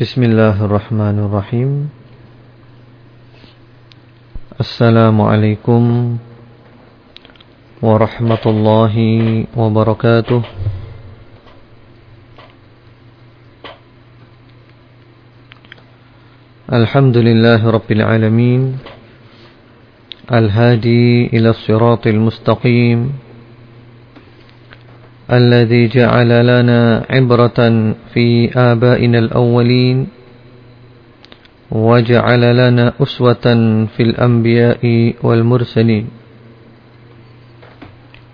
بسم الله الرحمن الرحيم. السلام عليكم ورحمة الله وبركاته. الحمد لله رب العالمين. الهادي إلى الصراط المستقيم. الذي جعل لنا عبرة في آبائنا الأولين وجعل لنا أسوة في الأنبياء والمرسلين.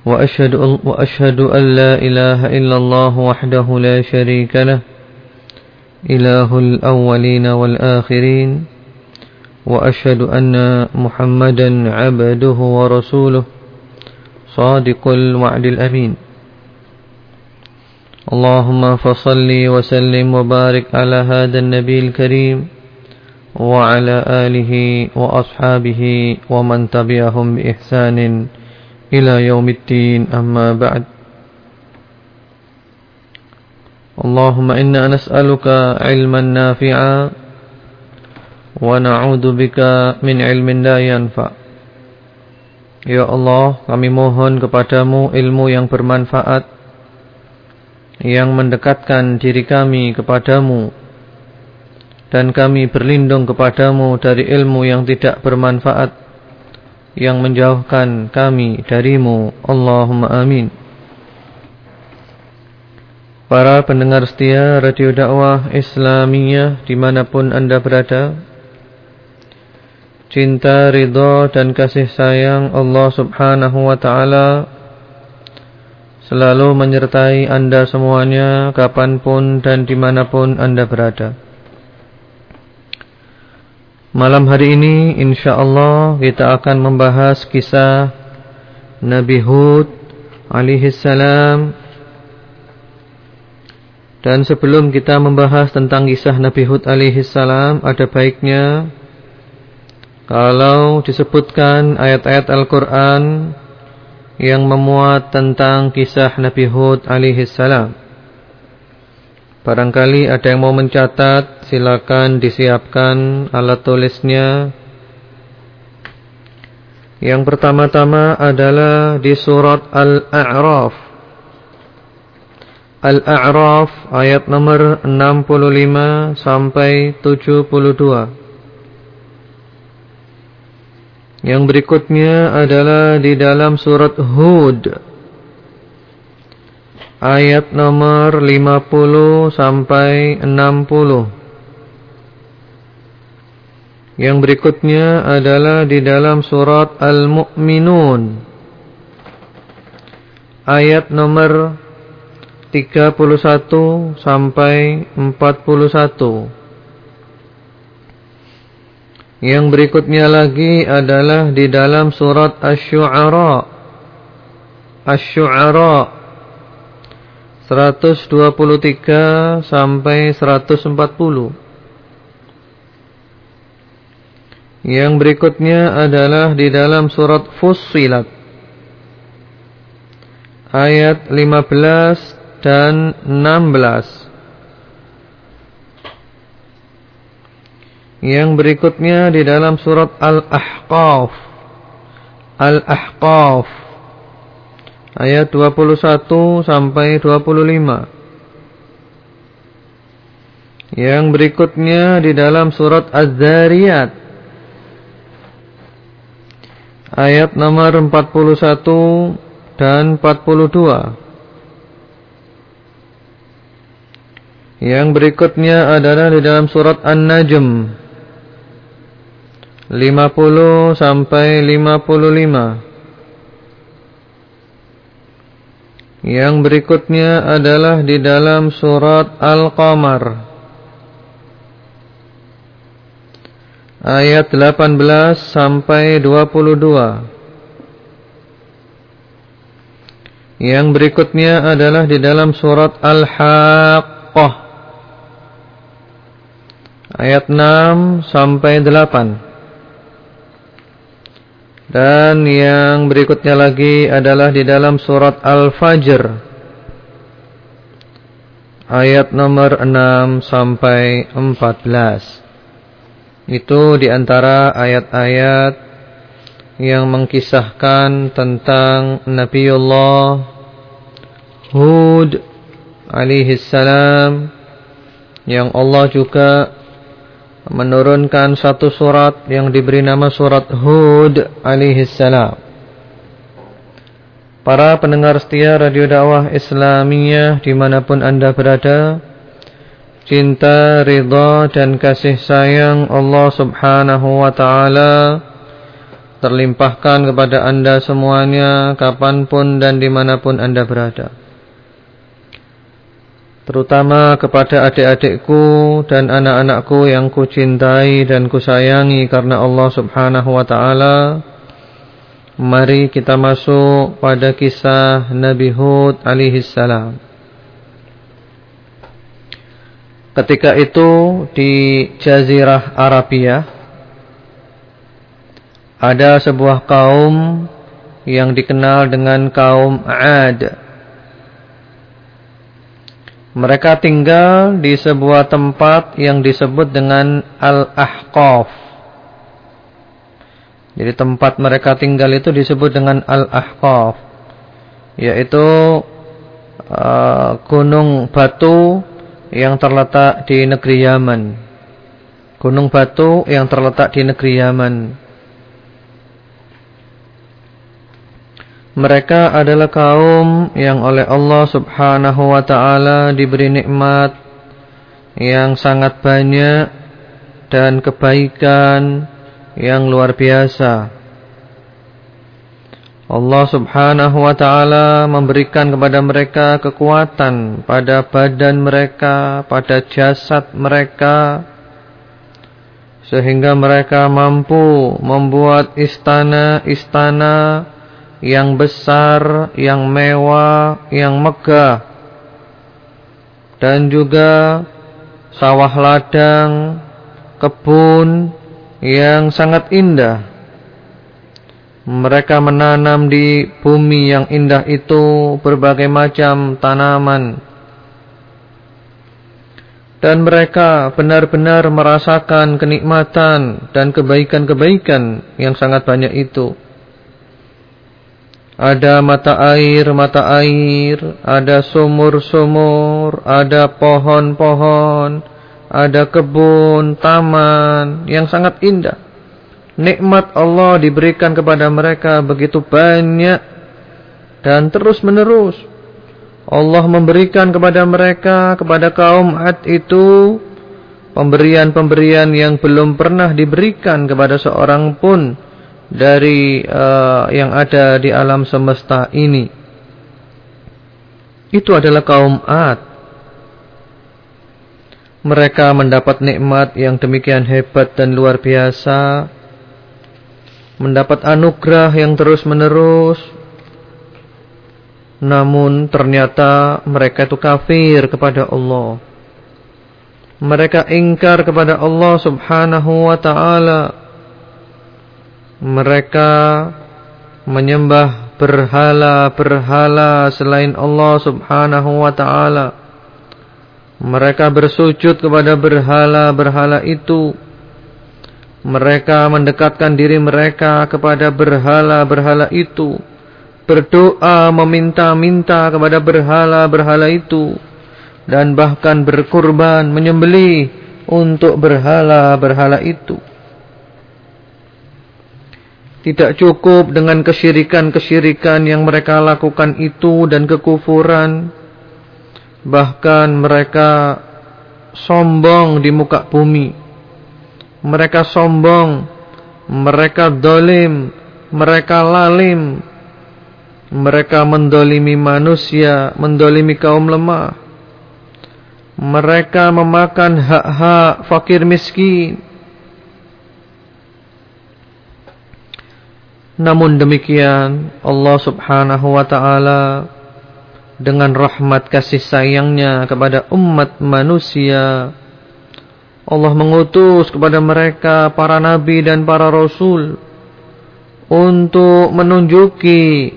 وأشهد, وأشهد أن لا إله إلا الله وحده لا شريك له إله الأولين والآخرين. وأشهد أن محمدا عبده ورسوله صادق الوعد الأمين. اللهم فصل وسلم وبارك على هذا النبي الكريم وعلى آله وأصحابه ومن تبعهم بإحسان إلى يوم الدين أما بعد اللهم إنا نسألك علما نافعا ونعوذ بك من علم لا ينفع Ya Allah, kami mohon kepadamu ilmu yang bermanfaat yang mendekatkan diri kami kepadamu dan kami berlindung kepadamu dari ilmu yang tidak bermanfaat yang menjauhkan kami darimu. Allahumma amin. Para pendengar setia Radio Dakwah Islamiyah di mana pun anda berada Cinta, ridha dan kasih sayang Allah subhanahu wa ta'ala selalu menyertai anda semuanya kapan pun dan di mana pun anda berada. Malam hari ini insyaAllah kita akan membahas kisah Nabi Hud alaihi salam dan sebelum kita membahas tentang kisah Nabi Hud alaihi salam ada baiknya kalau disebutkan ayat-ayat Al-Qur'an yang memuat tentang kisah Nabi Hud alaihi salam. Barangkali ada yang mau mencatat, silakan disiapkan alat tulisnya. Yang pertama-tama adalah di surat Al-A'raf. Al-A'raf ayat nomor 65 sampai 72. Yang berikutnya adalah di dalam surat Hud ayat nomor 50 sampai 60. Yang berikutnya adalah di dalam surat Al-Mu'minun ayat nomor 31 sampai 41. Yang berikutnya lagi adalah di dalam surat Asy-Syu'ara. Asy-Syu'ara 123 sampai 140. Yang berikutnya adalah di dalam surat Fussilat ayat 15 dan 16. Yang berikutnya di dalam surat Al-Ahqaf. Al-Ahqaf. Ayat 21 sampai 25. Yang berikutnya di dalam surat Az-Zariyat. Ayat nomor 41 dan 42. Yang berikutnya adalah di dalam surat An-Najm 50 sampai 55. Yang berikutnya adalah di dalam surat Al-Qamar. Ayat 18 sampai 22. Yang berikutnya adalah di dalam surat Al-Haqqah. Ayat 6 sampai 8. Dan yang berikutnya lagi adalah di dalam surat Al-Fajr ayat nomor 6 sampai 14. Itu di antara ayat-ayat yang mengkisahkan tentang Nabiullah Hud alaihi salam yang Allah juga menurunkan satu surat yang diberi nama surat Hud alaihi salam. Para pendengar setia Radio Dakwah Islamiyah di mana pun anda berada, cinta, ridha dan kasih sayang Allah subhanahu wa ta'ala terlimpahkan kepada anda semuanya kapan pun dan di mana pun anda berada. Terutama kepada adik-adikku dan anak-anakku yang kucintai dan kusayangi karena Allah subhanahu wa ta'ala. Mari kita masuk pada kisah Nabi Hud alaihi salam. Ketika itu di Jazirah Arabia ada sebuah kaum yang dikenal dengan kaum Ad. Mereka tinggal di sebuah tempat yang disebut dengan Al-Ahqaf. Jadi tempat mereka tinggal itu disebut dengan Al-Ahqaf. Yaitu uh, gunung batu yang terletak di negeri Yaman. Gunung batu yang terletak di negeri Yaman. Mereka adalah kaum yang oleh Allah subhanahu wa ta'ala diberi nikmat yang sangat banyak dan kebaikan yang luar biasa. Allah subhanahu wa ta'ala memberikan kepada mereka kekuatan pada badan mereka, pada jasad mereka. Sehingga mereka mampu membuat istana-istana yang besar, yang mewah, yang megah. Dan juga sawah ladang, kebun, yang sangat indah. Mereka menanam di bumi yang indah itu berbagai macam tanaman. Dan mereka benar-benar merasakan kenikmatan dan kebaikan-kebaikan yang sangat banyak itu. Ada mata air, mata air, ada sumur-sumur, ada pohon-pohon, ada kebun, taman yang sangat indah. Nikmat Allah diberikan kepada mereka begitu banyak dan terus menerus. Allah memberikan kepada mereka, kepada kaum Ad itu pemberian-pemberian yang belum pernah diberikan kepada seorang pun dari uh, yang ada di alam semesta ini. Itu adalah kaum Ad mereka mendapat nikmat yang demikian hebat dan luar biasa, mendapat anugerah yang terus-menerus, namun ternyata mereka itu kafir kepada Allah. Mereka ingkar kepada Allah subhanahu wa ta'ala. Mereka menyembah berhala-berhala selain Allah subhanahu wa ta'ala. Mereka bersujud kepada berhala-berhala itu. Mereka mendekatkan diri mereka kepada berhala-berhala itu. Berdoa meminta-minta kepada berhala-berhala itu. Dan bahkan berkurban menyembelih untuk berhala-berhala itu. Tidak cukup dengan kesyirikan-kesyirikan yang mereka lakukan itu dan kekufuran. Bahkan mereka sombong di muka bumi. Mereka sombong, mereka dolim, mereka lalim. Mereka mendolimi manusia, mendolimi kaum lemah. Mereka memakan hak-hak fakir miskin. Namun demikian Allah subhanahu wa ta'ala dengan rahmat kasih sayangnya kepada umat manusia. Allah mengutus kepada mereka para nabi dan para rasul untuk menunjuki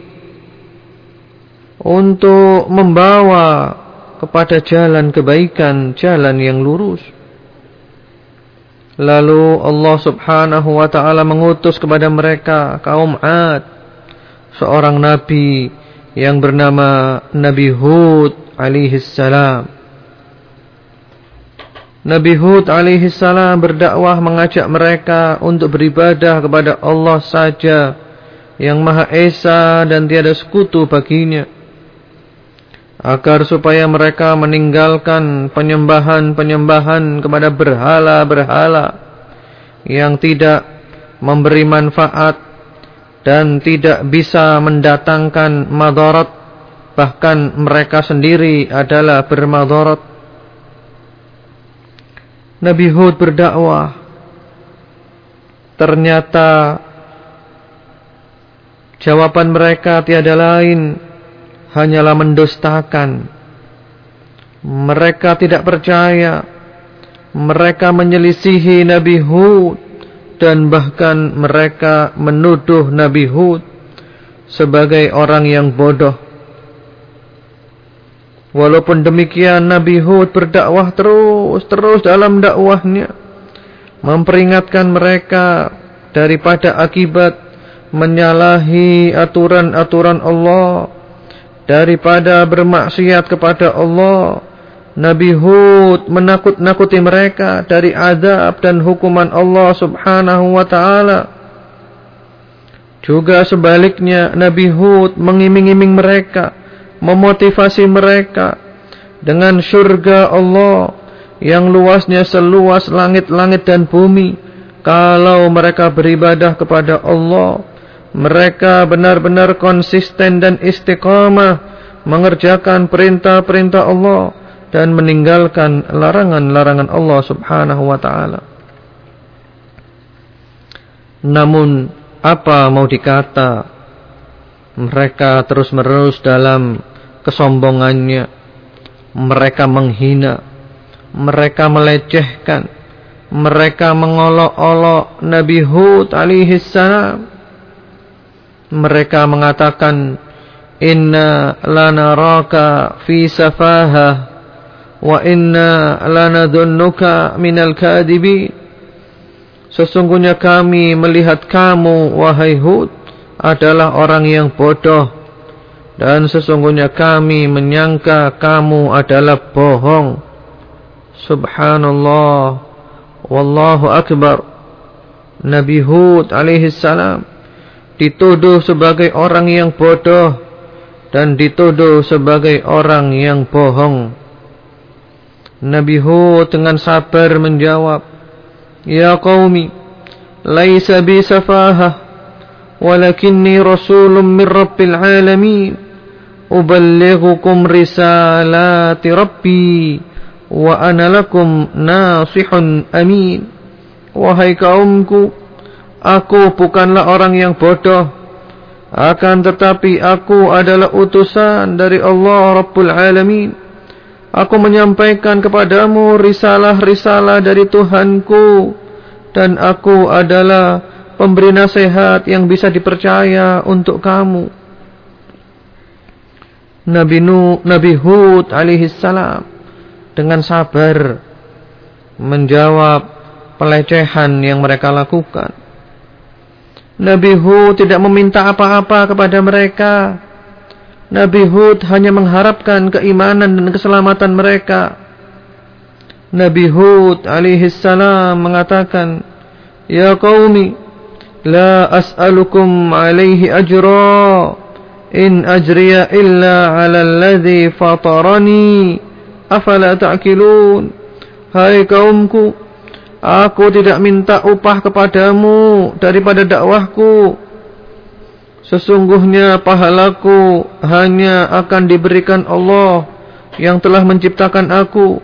untuk membawa kepada jalan kebaikan, jalan yang lurus. Lalu Allah subhanahu wa ta'ala mengutus kepada mereka kaum Ad. Seorang Nabi yang bernama Nabi Hud alaihi salam. Nabi Hud alaihi salam berdakwah mengajak mereka untuk beribadah kepada Allah saja yang Maha Esa dan tiada sekutu baginya agar supaya mereka meninggalkan penyembahan-penyembahan kepada berhala-berhala yang tidak memberi manfaat dan tidak bisa mendatangkan madarat. Bahkan mereka sendiri adalah bermadarat. Nabi Hud berdakwah. Ternyata jawaban mereka tiada lain hanyalah mendustakan. Mereka tidak percaya. Mereka menyelisihi Nabi Hud dan bahkan mereka menuduh Nabi Hud sebagai orang yang bodoh. Walaupun demikian Nabi Hud berdakwah terus-terus dalam dakwahnya memperingatkan mereka daripada akibat menyalahi aturan-aturan Allah daripada bermaksiat kepada Allah. Nabi Hud menakut-nakuti mereka dari azab dan hukuman Allah subhanahu wa ta'ala. Juga sebaliknya Nabi Hud mengiming-iming mereka, memotivasi mereka dengan surga Allah yang luasnya seluas langit-langit dan bumi kalau mereka beribadah kepada Allah mereka benar-benar konsisten dan istiqamah mengerjakan perintah-perintah Allah dan meninggalkan larangan-larangan Allah Subhanahu wa taala. Namun apa mau dikata? Mereka terus-menerus dalam kesombongannya. Mereka menghina. Mereka melecehkan. Mereka mengolok-olok Nabi Hud alaihi salam mereka mengatakan inna lanaraka fi safaha wa inna lanadhunnuka minal kadibin sesungguhnya kami melihat kamu wahai Hud adalah orang yang bodoh. Dan sesungguhnya kami menyangka kamu adalah bohong. Subhanallah. Wallahu akbar. Nabi Hud alaihi salam dituduh sebagai orang yang bodoh dan dituduh sebagai orang yang bohong. Nabi Hud dengan sabar menjawab, Ya qaumi, laisa bi safahah, walakinni rasulun min rabbil alamin, uballighukum risalati rabbi, wa ana lakum nasihun amin. Wahai kaumku, Aku bukanlah orang yang bodoh. Akan tetapi aku adalah utusan dari Allah Rabbul Alamin. Aku menyampaikan kepadamu risalah-risalah dari Tuhanku. Dan aku adalah pemberi nasihat yang bisa dipercaya untuk kamu. Nabi Nuh, Nabi Hud alaihi salam dengan sabar menjawab pelecehan yang mereka lakukan. Nabi Hud tidak meminta apa-apa kepada mereka. Nabi Hud hanya mengharapkan keimanan dan keselamatan mereka. Nabi Hud alaihi salam mengatakan, "Ya qaumi, la as'alukum alaihi ajra. In ajriya illa 'ala alladhi fatarani. Afala ta'qilun?" Hai kaumku, Aku tidak minta upah kepadamu daripada dakwahku. Sesungguhnya pahalaku hanya akan diberikan Allah yang telah menciptakan aku.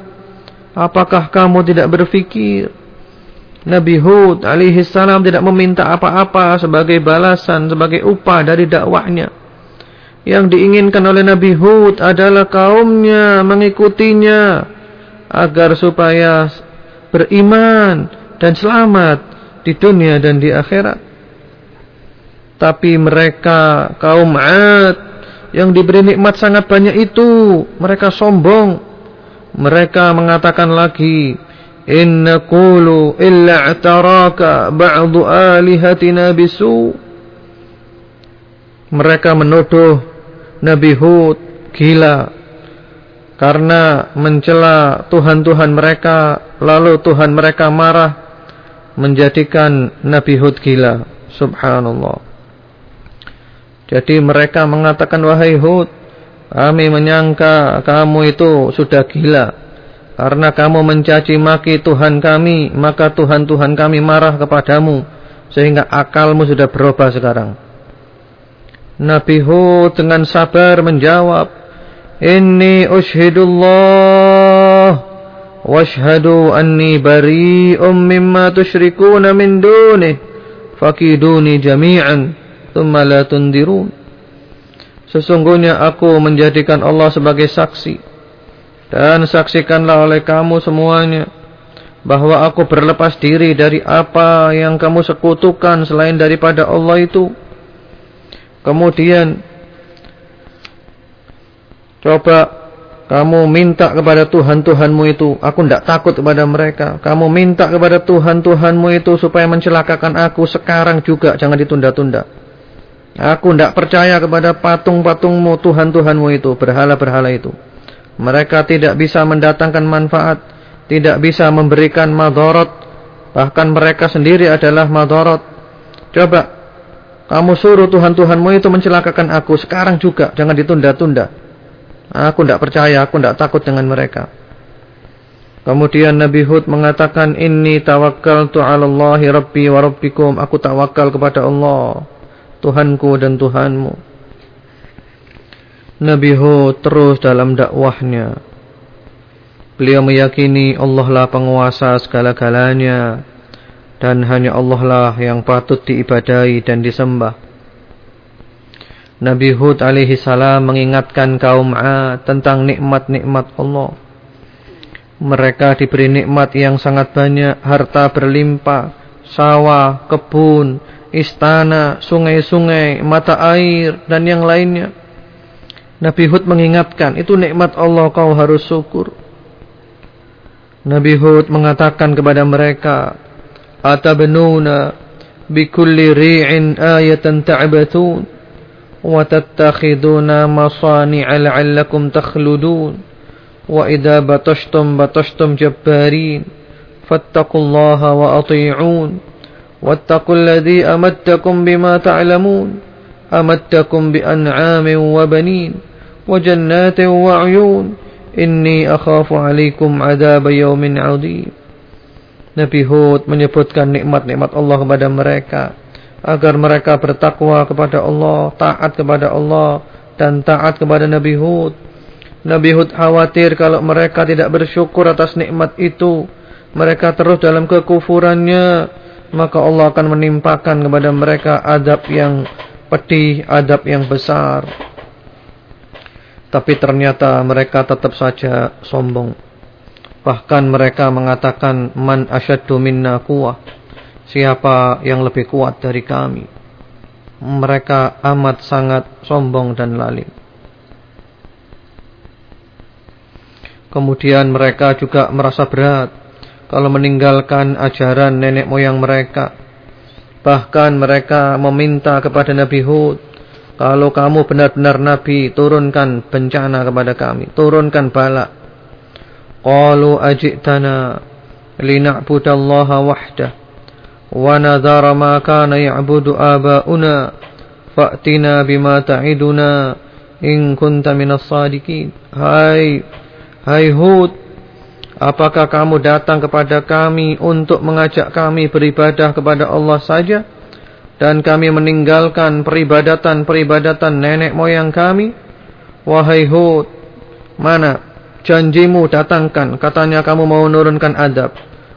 Apakah kamu tidak berfikir? Nabi Hud alaihi salam tidak meminta apa-apa sebagai balasan, sebagai upah dari dakwahnya. Yang diinginkan oleh Nabi Hud adalah kaumnya mengikutinya agar supaya beriman dan selamat di dunia dan di akhirat. Tapi mereka kaum Ad yang diberi nikmat sangat banyak itu mereka sombong mereka mengatakan lagi inna qulu illa ataraka ba'du alihatina bisu mereka menuduh Nabi Hud gila karena mencela Tuhan-Tuhan mereka lalu Tuhan mereka marah menjadikan Nabi Hud gila subhanallah jadi mereka mengatakan wahai Hud, kami menyangka kamu itu sudah gila. Karena kamu mencaci maki Tuhan kami, maka Tuhan-Tuhan kami marah kepadamu. Sehingga akalmu sudah berubah sekarang. Nabi Hud dengan sabar menjawab, Inni ushidullah washhadu anni bari'um mimma tushrikuna min dunih fakiduni jami'an thumma la tundirun. Sesungguhnya aku menjadikan Allah sebagai saksi dan saksikanlah oleh kamu semuanya bahwa aku berlepas diri dari apa yang kamu sekutukan selain daripada Allah itu. Kemudian coba kamu minta kepada Tuhan-Tuhanmu itu, aku tidak takut kepada mereka. Kamu minta kepada Tuhan-Tuhanmu itu supaya mencelakakan aku sekarang juga, jangan ditunda-tunda. Aku tidak percaya kepada patung-patungmu, Tuhan-Tuhanmu itu, berhala-berhala itu. Mereka tidak bisa mendatangkan manfaat, tidak bisa memberikan madorot, bahkan mereka sendiri adalah madorot. Coba, kamu suruh Tuhan-Tuhanmu itu mencelakakan aku sekarang juga, jangan ditunda-tunda. Aku tidak percaya, aku tidak takut dengan mereka. Kemudian Nabi Hud mengatakan, Inni tawakkaltu ala Allahi Rabbi wa Rabbikum. Aku tawakal kepada Allah. Tuhanku dan Tuhanmu. Nabi Hud terus dalam dakwahnya. Beliau meyakini Allah lah penguasa segala-galanya dan hanya Allah lah yang patut diibadai dan disembah. Nabi Hud alaihi salam mengingatkan kaum Ad tentang nikmat-nikmat Allah. Mereka diberi nikmat yang sangat banyak, harta berlimpah, sawah, kebun, istana, sungai-sungai, mata air, dan yang lainnya. Nabi Hud mengingatkan, itu nikmat Allah kau harus syukur. Nabi Hud mengatakan kepada mereka, Atabnuna bikulli ri'in ayatan ta'batun, وتتخذون مصانع لعلكم تخلدون. وإذا بطشتم بطشتم جبارين. فاتقوا الله وأطيعون. واتقوا الذي أمدكم بما تعلمون. أمدكم بأنعام وبنين. وجنات وعيون. Inni akhafu alaikum adab yaumin azim. Nabi Hud menyebutkan nikmat-nikmat Allah kepada mereka. Agar mereka bertakwa kepada Allah, taat kepada Allah dan taat kepada Nabi Hud. Nabi Hud khawatir kalau mereka tidak bersyukur atas nikmat itu, mereka terus dalam kekufurannya maka Allah akan menimpakan kepada mereka adab yang pedih, adab yang besar. Tapi ternyata mereka tetap saja sombong. Bahkan mereka mengatakan man asyaddu minna. Siapa yang lebih kuat dari kami? Mereka amat sangat sombong dan lalim. Kemudian mereka juga merasa berat kalau meninggalkan ajaran nenek moyang mereka. Bahkan mereka meminta kepada Nabi Hud, kalau kamu benar-benar Nabi, turunkan bencana kepada kami, turunkan bala. Qalu ajitana lina'budallaha wahdah nadhara ma kana ya'budu aba'una fa'tina bima ta'iduna in kunta minas sadiqin. Hai hai Hud, Apakah kamu datang kepada kami untuk mengajak kami beribadah kepada Allah saja dan kami meninggalkan peribadatan-peribadatan nenek moyang kami? Wahai Hud, mana janjimu datangkan, katanya kamu mau menurunkan adab.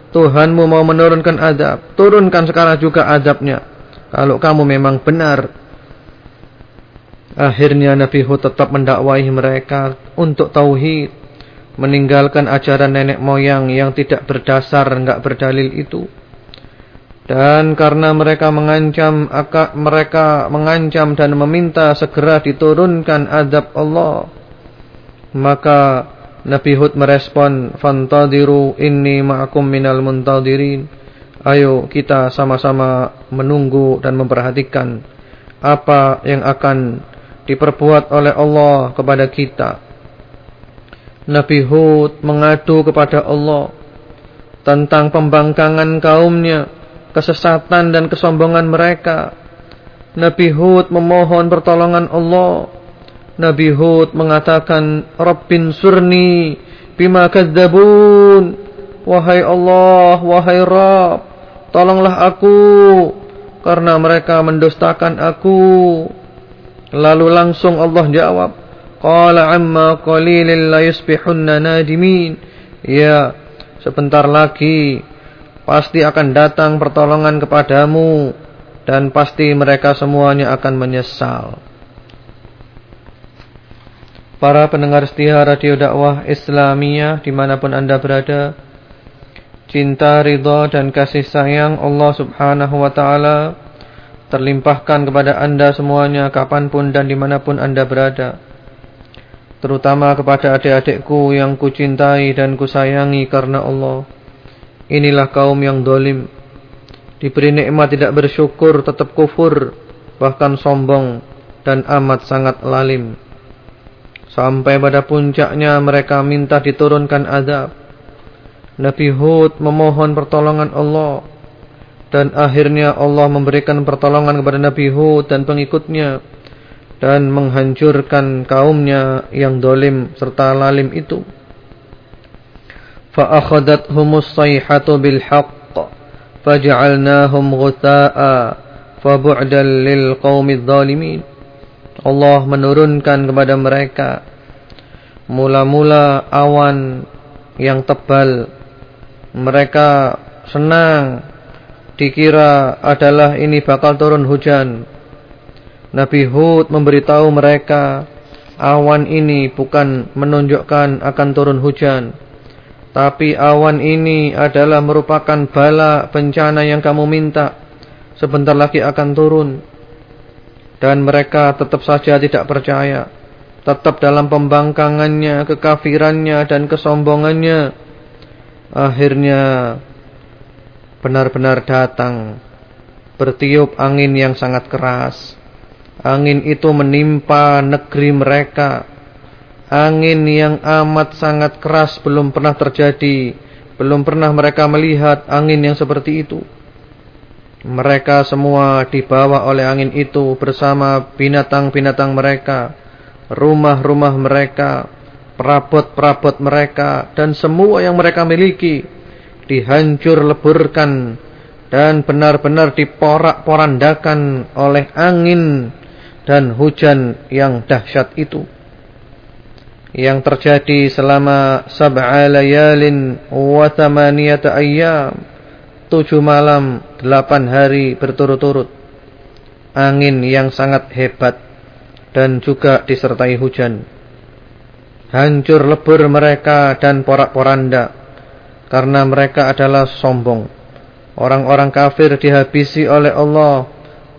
Tuhanmu mau menurunkan adab, turunkan sekarang juga adabnya. Kalau kamu memang benar. Akhirnya Nabi Hud tetap mendakwahi mereka untuk tauhid meninggalkan ajaran nenek moyang yang tidak berdasar, enggak berdalil itu. Dan karena mereka mengancam mereka mengancam dan meminta segera diturunkan azab Allah maka Nabi Hud merespon fantadiru inni ma'akum minal muntadirin ayo kita sama-sama menunggu dan memperhatikan apa yang akan diperbuat oleh Allah kepada kita Nabi Hud mengadu kepada Allah tentang pembangkangan kaumnya kesesatan dan kesombongan mereka. Nabi Hud memohon pertolongan Allah. Nabi Hud mengatakan, Rabbin surni bima kadzabun. Wahai Allah, wahai Rabb, tolonglah aku karena mereka mendustakan aku. Lalu langsung Allah jawab, Qala amma qalilin la yusbihunna nadimin. Ya, sebentar lagi pasti akan datang pertolongan kepadamu dan pasti mereka semuanya akan menyesal. Para pendengar setia radio dakwah Islamiyah di mana pun anda berada, cinta, ridha dan kasih sayang Allah subhanahu wa ta'ala terlimpahkan kepada anda semuanya kapan pun dan di mana pun anda berada. Terutama kepada adik-adikku yang kucintai dan kusayangi karena Allah. Inilah kaum yang dolim. Diberi nikmat tidak bersyukur, tetap kufur, bahkan sombong, dan amat sangat lalim. Sampai pada puncaknya mereka minta diturunkan azab. Nabi Hud memohon pertolongan Allah. Dan akhirnya Allah memberikan pertolongan kepada Nabi Hud dan pengikutnya. Dan menghancurkan kaumnya yang dolim serta lalim itu. فأخذتهم الصيحة بالحق فجعلناهم غثاء فبعدا للقوم الظالمين Allah menurunkan kepada mereka mula-mula awan yang tebal mereka senang dikira adalah ini bakal turun hujan Nabi Hud memberitahu mereka awan ini bukan menunjukkan akan turun hujan tapi awan ini adalah merupakan bala bencana yang kamu minta. Sebentar lagi akan turun. Dan mereka tetap saja tidak percaya. Tetap dalam pembangkangannya, kekafirannya, dan kesombongannya. Akhirnya benar-benar datang. Bertiup angin yang sangat keras. Angin itu menimpa negeri mereka Angin yang amat sangat keras belum pernah terjadi. Belum pernah mereka melihat angin yang seperti itu. Mereka semua dibawa oleh angin itu bersama binatang-binatang mereka. Rumah-rumah mereka. Perabot-perabot mereka. Dan semua yang mereka miliki. Dihancur leburkan. Dan benar-benar diporak-porandakan oleh angin dan hujan yang dahsyat itu yang terjadi selama sab'a layalin wa thamaniyata ayyam tujuh malam delapan hari berturut-turut. Angin yang sangat hebat dan juga disertai hujan. Hancur lebur mereka dan porak-poranda karena mereka adalah sombong. Orang-orang kafir dihabisi oleh Allah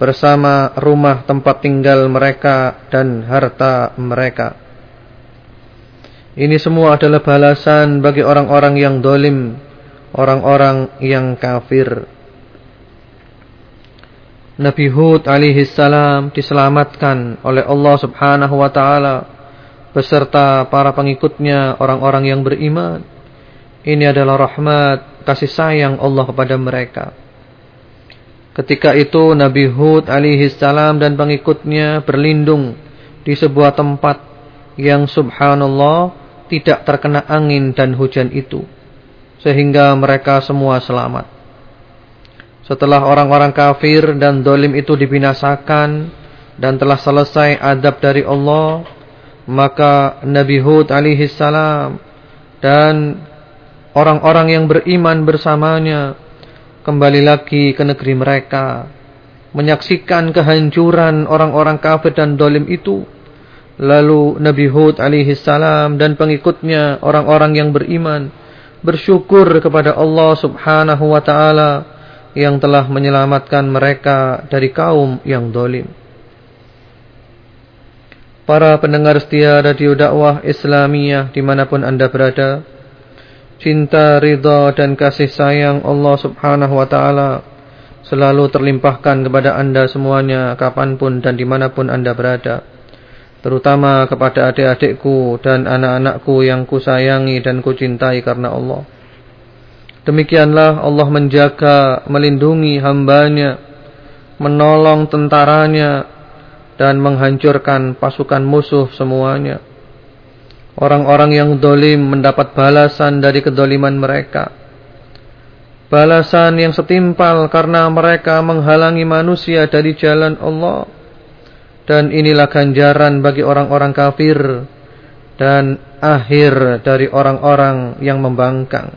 bersama rumah tempat tinggal mereka dan harta mereka. Ini semua adalah balasan bagi orang-orang yang dolim, orang-orang yang kafir. Nabi Hud alaihi salam diselamatkan oleh Allah subhanahu wa ta'ala beserta para pengikutnya orang-orang yang beriman. Ini adalah rahmat, kasih sayang Allah kepada mereka. Ketika itu Nabi Hud alaihi salam dan pengikutnya berlindung di sebuah tempat yang subhanallah tidak terkena angin dan hujan itu sehingga mereka semua selamat. Setelah orang-orang kafir dan dolim itu dibinasakan dan telah selesai adab dari Allah, maka Nabi Hud alaihi salam dan orang-orang yang beriman bersamanya kembali lagi ke negeri mereka, menyaksikan kehancuran orang-orang kafir dan dolim itu Lalu Nabi Hud alaihi salam dan pengikutnya orang-orang yang beriman bersyukur kepada Allah Subhanahu wa taala yang telah menyelamatkan mereka dari kaum yang dolim. Para pendengar setia radio dakwah Islamiyah di mana pun anda berada, cinta, ridha dan kasih sayang Allah subhanahu wa ta'ala selalu terlimpahkan kepada anda semuanya kapan pun dan di mana pun anda berada. Terutama kepada adik-adikku dan anak-anakku yang kusayangi dan kucintai karena Allah. Demikianlah Allah menjaga, melindungi hambanya, menolong tentaranya, dan menghancurkan pasukan musuh semuanya. Orang-orang yang dolim mendapat balasan dari kedoliman mereka. Balasan yang setimpal karena mereka menghalangi manusia dari jalan Allah. Dan inilah ganjaran bagi orang-orang kafir dan akhir dari orang-orang yang membangkang.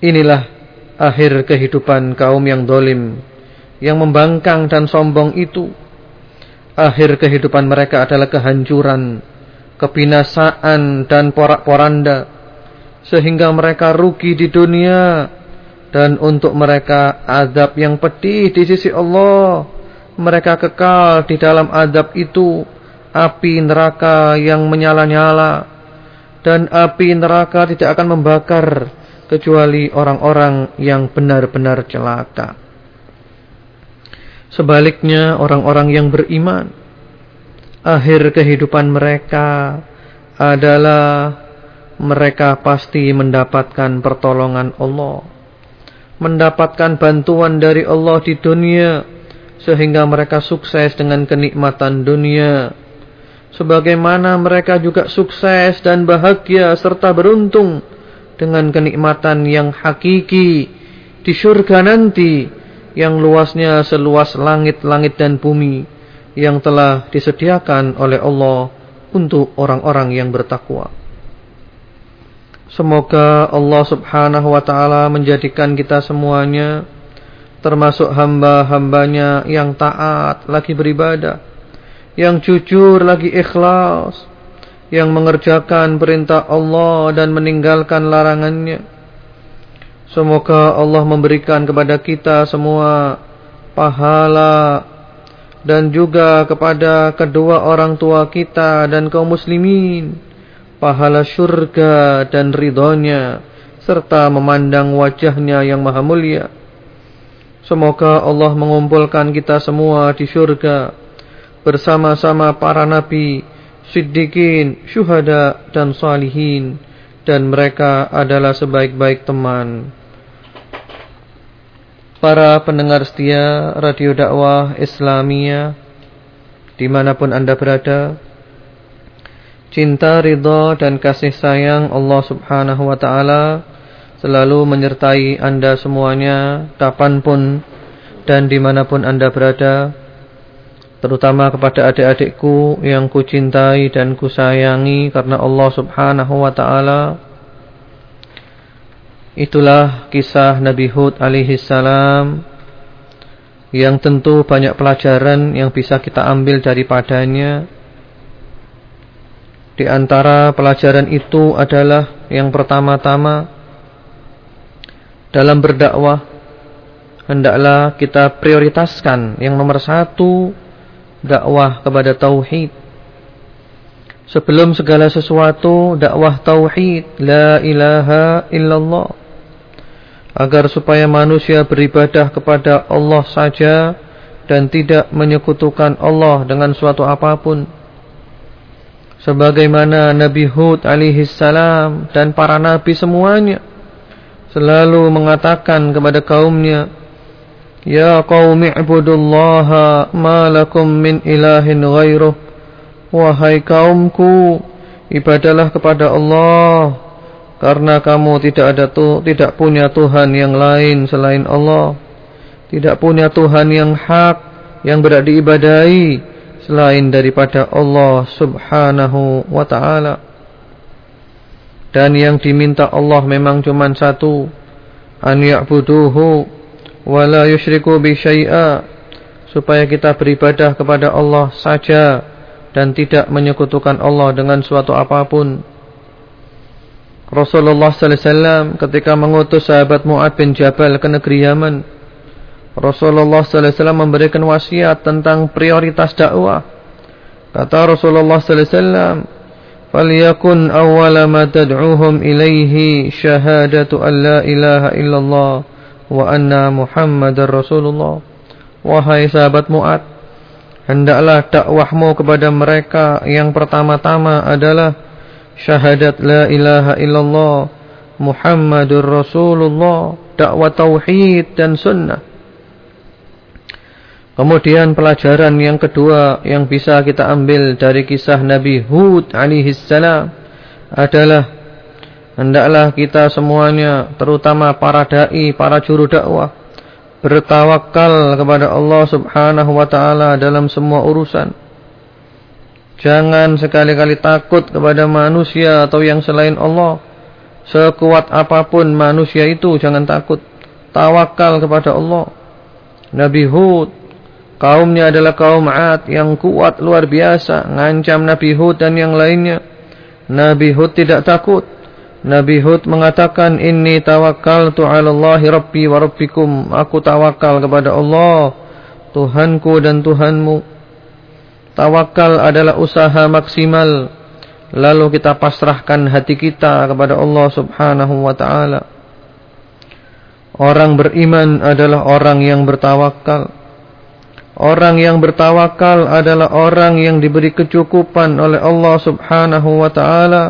Inilah akhir kehidupan kaum yang dolim, yang membangkang dan sombong itu. Akhir kehidupan mereka adalah kehancuran, kebinasaan dan porak-poranda, sehingga mereka rugi di dunia dan untuk mereka azab yang pedih di sisi Allah. Mereka kekal di dalam azab itu, api neraka yang menyala-nyala, dan api neraka tidak akan membakar kecuali orang-orang yang benar-benar celaka. Sebaliknya orang-orang yang beriman akhir kehidupan mereka adalah mereka pasti mendapatkan pertolongan Allah, mendapatkan bantuan dari Allah di dunia sehingga mereka sukses dengan kenikmatan dunia. Sebagaimana mereka juga sukses dan bahagia serta beruntung dengan kenikmatan yang hakiki di surga nanti yang luasnya seluas langit-langit dan bumi yang telah disediakan oleh Allah untuk orang-orang yang bertakwa. Semoga Allah subhanahu wa ta'ala menjadikan kita semuanya termasuk hamba-hambanya yang taat lagi beribadah, yang jujur lagi ikhlas, yang mengerjakan perintah Allah dan meninggalkan larangannya. Semoga Allah memberikan kepada kita semua pahala dan juga kepada kedua orang tua kita dan kaum muslimin pahala syurga dan ridhonya serta memandang wajahnya yang maha mulia. Semoga Allah mengumpulkan kita semua di syurga bersama-sama para nabi, siddiqin, syuhada dan salihin dan mereka adalah sebaik-baik teman. Para pendengar setia radio dakwah Islamia di mana pun anda berada, cinta, ridha dan kasih sayang Allah Subhanahu Wa Taala selalu menyertai anda semuanya, kapan pun dan di mana pun anda berada terutama kepada adik-adikku yang kucintai dan kusayangi karena Allah Subhanahu wa taala. Itulah kisah Nabi Hud alaihi salam yang tentu banyak pelajaran yang bisa kita ambil daripadanya. Di antara pelajaran itu adalah yang pertama-tama dalam berdakwah hendaklah kita prioritaskan yang nomor satu dakwah kepada tauhid. Sebelum segala sesuatu dakwah tauhid la ilaha illallah. Agar supaya manusia beribadah kepada Allah saja dan tidak menyekutukan Allah dengan suatu apa pun. Sebagaimana Nabi Hud alaihi salam dan para nabi semuanya selalu mengatakan kepada kaumnya Ya qaumi ibudullaha ma lakum min ilahin ghairuh. Wahai kaumku ibadalah kepada Allah karena kamu tidak ada tu, tidak punya Tuhan yang lain selain Allah. Tidak punya Tuhan yang hak yang berat diibadahi selain daripada Allah Subhanahu wa taala dan yang diminta Allah memang cuma satu. An ya'buduhu wala yusyriku bi syai'a. Supaya kita beribadah kepada Allah saja dan tidak menyekutukan Allah dengan suatu apa pun. Rasulullah sallallahu alaihi wasallam ketika mengutus sahabat Mu'ad bin Jabal ke negeri Yaman Rasulullah sallallahu alaihi wasallam memberikan wasiat tentang prioritas dakwah. Kata Rasulullah sallallahu alaihi wasallam falyakun awwala ma tad'uhum ilaihi syahadatu an la ilaha illallah wa anna muhammadar rasulullah wahai sahabat Mu'ad hendaklah dakwahmu kepada mereka yang pertama-tama adalah syahadat la ilaha illallah Muhammadur Rasulullah dakwah tauhid dan sunnah Kemudian pelajaran yang kedua yang bisa kita ambil dari kisah Nabi Hud alaihi salam adalah hendaklah kita semuanya terutama para dai, para juru dakwah bertawakal kepada Allah Subhanahu wa taala dalam semua urusan. Jangan sekali-kali takut kepada manusia atau yang selain Allah. Sekuat apa pun manusia itu jangan takut. Tawakal kepada Allah. Nabi Hud, kaumnya adalah kaum Ad yang kuat luar biasa. Ngancam Nabi Hud dan yang lainnya. Nabi Hud tidak takut. Nabi Hud mengatakan, Inni tawakkaltu ala Allahi Rabbi wa Rabbikum. Aku tawakal kepada Allah, Tuhanku dan Tuhanmu. Tawakal adalah usaha maksimal Lalu kita pasrahkan hati kita kepada Allah subhanahu wa ta'ala Orang beriman adalah orang yang bertawakal Orang yang bertawakal adalah orang yang diberi kecukupan oleh Allah subhanahu wa ta'ala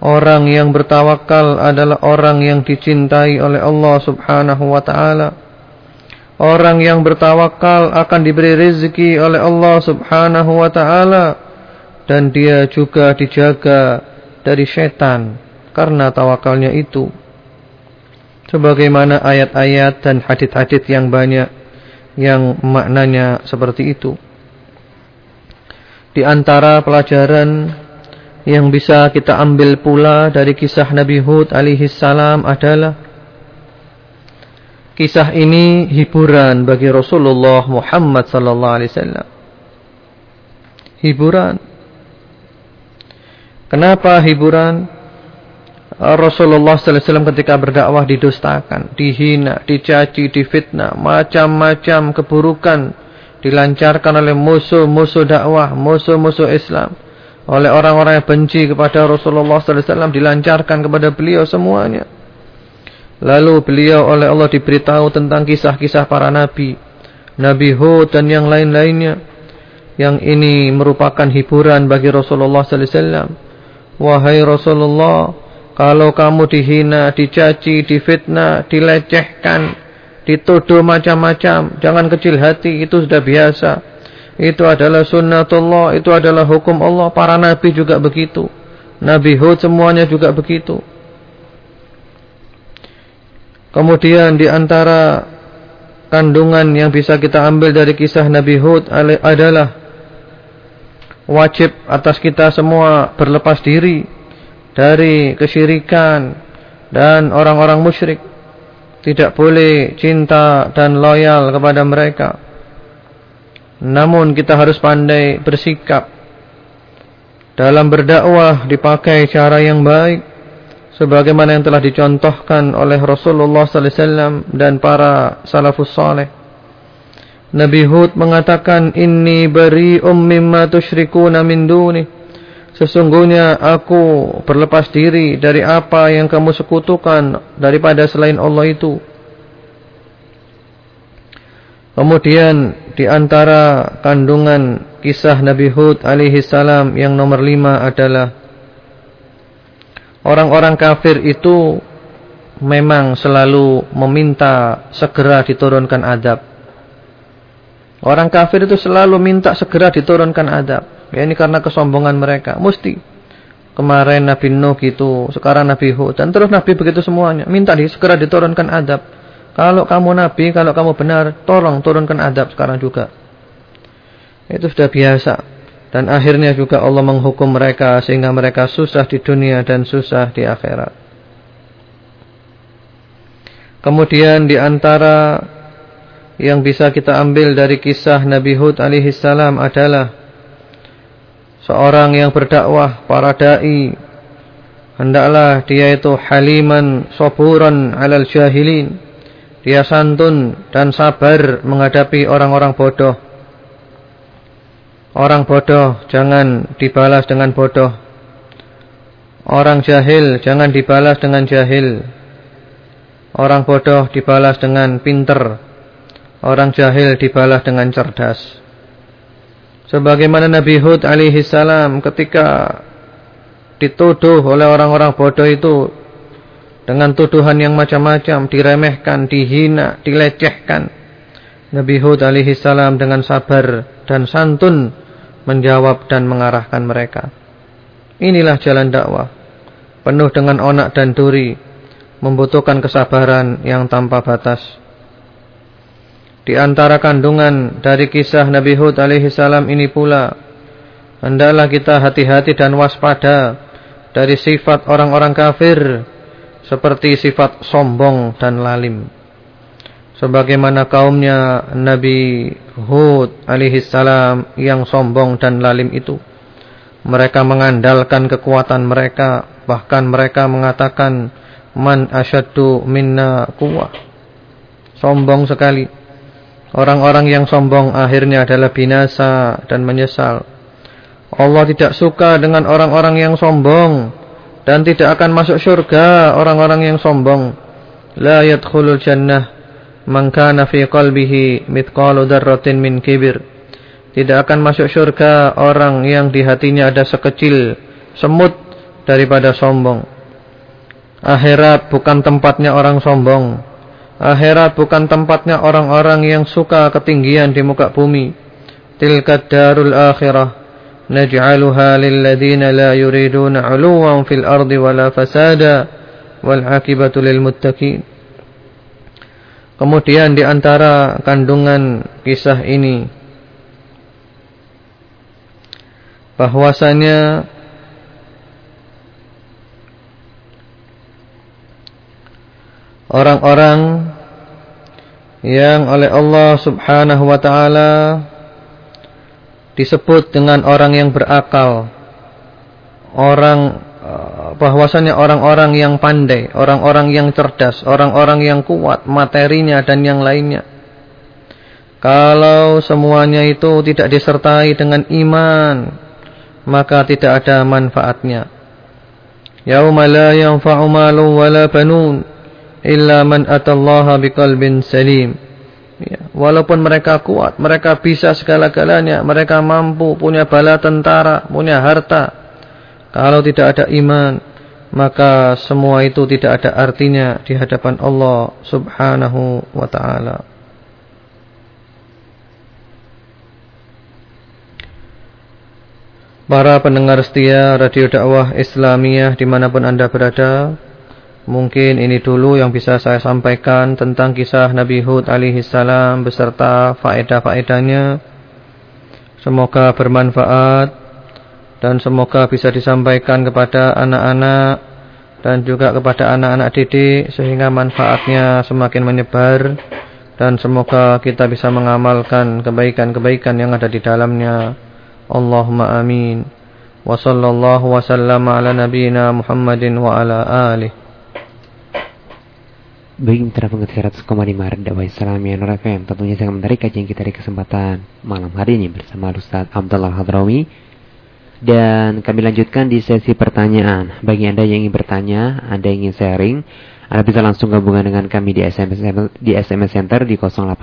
Orang yang bertawakal adalah orang yang dicintai oleh Allah subhanahu wa ta'ala Orang yang bertawakal akan diberi rezeki oleh Allah subhanahu wa ta'ala. Dan dia juga dijaga dari setan karena tawakalnya itu. Sebagaimana ayat-ayat dan hadith-hadith yang banyak yang maknanya seperti itu. Di antara pelajaran yang bisa kita ambil pula dari kisah Nabi Hud alaihi salam adalah Kisah ini hiburan bagi Rasulullah Muhammad sallallahu alaihi wasallam. Hiburan. Kenapa hiburan? Rasulullah sallallahu alaihi wasallam ketika berdakwah didustakan, dihina, dicaci, difitnah, macam-macam keburukan dilancarkan oleh musuh-musuh dakwah, musuh-musuh Islam. Oleh orang-orang yang benci kepada Rasulullah wasallam dilancarkan kepada beliau semuanya. Lalu beliau oleh Allah diberitahu tentang kisah-kisah para nabi. Nabi Hud dan yang lain-lainnya. Yang ini merupakan hiburan bagi Rasulullah wasallam. Wahai Rasulullah, kalau kamu dihina, dicaci, difitnah, dilecehkan, dituduh macam-macam, jangan kecil hati, itu sudah biasa. Itu adalah sunnatullah, itu adalah hukum Allah. Para nabi juga begitu. Nabi Hud semuanya juga begitu. Kemudian di antara kandungan yang bisa kita ambil dari kisah Nabi Hud adalah wajib atas kita semua berlepas diri dari kesyirikan dan orang-orang musyrik. Tidak boleh cinta dan loyal kepada mereka. Namun kita harus pandai bersikap dalam berdakwah dipakai cara yang baik sebagaimana yang telah dicontohkan oleh Rasulullah sallallahu alaihi wasallam dan para salafus saleh. Nabi Hud mengatakan inni bari'um mimma tusyrikuna min. Sesungguhnya aku berlepas diri dari apa yang kamu sekutukan daripada selain Allah itu. Kemudian di antara kandungan kisah Nabi Hud alaihi salam yang nomor lima adalah Orang-orang kafir itu memang selalu meminta segera diturunkan adab. Orang kafir itu selalu minta segera diturunkan adab. Ya ini karena kesombongan mereka. Mesti. Kemarin Nabi Nuh gitu, sekarang Nabi Hud dan terus Nabi begitu semuanya. Minta di, segera diturunkan adab. Kalau kamu Nabi, kalau kamu benar, tolong turunkan adab sekarang juga. Itu sudah biasa. Dan akhirnya juga Allah menghukum mereka sehingga mereka susah di dunia dan susah di akhirat. Kemudian di antara yang bisa kita ambil dari kisah Nabi Hud alaihi salam adalah seorang yang berdakwah, para dai Hendaklah dia itu haliman saburan alal jahilin. Dia santun dan sabar menghadapi orang-orang bodoh. Orang bodoh jangan dibalas dengan bodoh. Orang jahil jangan dibalas dengan jahil. Orang bodoh dibalas dengan pinter. Orang jahil dibalas dengan cerdas. Sebagaimana Nabi Hud alaihi salam ketika dituduh oleh orang-orang bodoh itu dengan tuduhan yang macam-macam, diremehkan, dihina, dilecehkan. Nabi Hud alaihi salam dengan sabar dan santun menjawab dan mengarahkan mereka. Inilah jalan dakwah, penuh dengan onak dan duri, membutuhkan kesabaran yang tanpa batas. Di antara kandungan dari kisah Nabi Hud alaihi salam ini pula, hendaklah kita hati-hati dan waspada dari sifat orang-orang kafir seperti sifat sombong dan lalim. Sebagaimana kaumnya Nabi Hud alaihi salam yang sombong dan lalim itu. Mereka mengandalkan kekuatan mereka, bahkan mereka mengatakan man asyaddu minna quwwah. Sombong sekali. Orang-orang yang sombong akhirnya adalah binasa dan menyesal. Allah tidak suka dengan orang-orang yang sombong dan tidak akan masuk surga orang-orang yang sombong. La yadkhulul jannah man kana fi qalbihi mithqalu dzarratin min kibir. Tidak akan masuk surga orang yang di hatinya ada sekecil semut daripada sombong. Akhirat bukan tempatnya orang sombong. Akhirat bukan tempatnya orang-orang yang suka ketinggian di muka bumi. Tilka darul akhirah. Naj'aluha lilladhina la yuriduna 'uluwan fil ardi wala fasada Wal'akibatu lil muttaqin. Kemudian di antara kandungan kisah ini bahwasanya orang-orang yang oleh Allah Subhanahu wa taala disebut dengan orang yang berakal. Orang eh, bahwasanya orang-orang yang pandai, orang-orang yang cerdas, orang-orang yang kuat materinya dan yang lainnya. Kalau semuanya itu tidak disertai dengan iman, maka tidak ada manfaatnya. Yauma la yanfa'u malun wala banun illa man atallaha biqalbin salim. Ya, walaupun mereka kuat, mereka bisa segala-galanya, mereka mampu, punya bala tentara, punya harta. Kalau tidak ada iman, maka semua itu tidak ada artinya di hadapan Allah Subhanahu wa taala. Para pendengar setia Radio Dakwah Islamiyah di mana pun Anda berada, Mungkin ini dulu yang bisa saya sampaikan tentang kisah Nabi Hud alaihi salam beserta faedah-faedahnya. Semoga bermanfaat dan semoga bisa disampaikan kepada anak-anak dan juga kepada anak-anak didik sehingga manfaatnya semakin menyebar dan semoga kita bisa mengamalkan kebaikan-kebaikan yang ada di dalamnya. Allahumma amin. Wa sallallahu wa ala nabiyyina Muhammadin wa ala alihi Baik mitra pengerti 100,5 Dakwah Islam yang FM Tentunya sangat menarik kajian kita di kesempatan malam hari ini Bersama Ustaz Abdullah Hadrawi. Dan kami lanjutkan di sesi pertanyaan. Bagi Anda yang ingin bertanya Anda ingin sharing Anda bisa langsung gabungan dengan kami di SMS, di SMS Center di 081